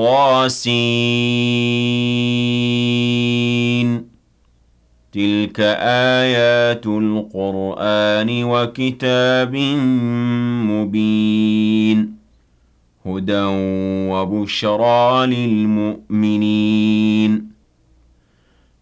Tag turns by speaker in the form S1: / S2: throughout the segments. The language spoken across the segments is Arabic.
S1: طاسين تلك آيات القرآن وكتاب مبين هدى وبشرى للمؤمنين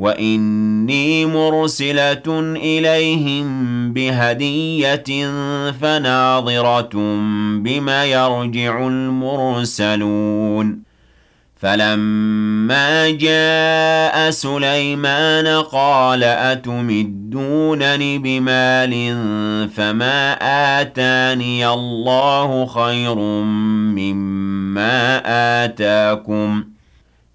S1: وإني مرسلة إليهم بهدية فناظرة بما يرجع المرسلون فلما جاء سليمان قال أتمدونني بمال فما آتاني الله خير مما آتاكم ۖ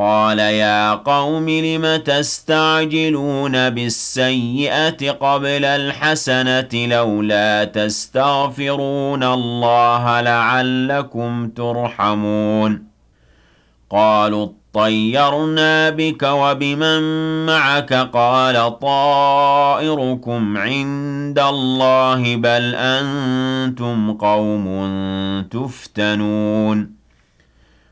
S1: قال يا قوم لم تستعجلون بالسيئة قبل الحسنة لولا تستغفرون الله لعلكم ترحمون قالوا طيرنا بك وبمن معك قال طائركم عند الله بل أنتم قوم تفتنون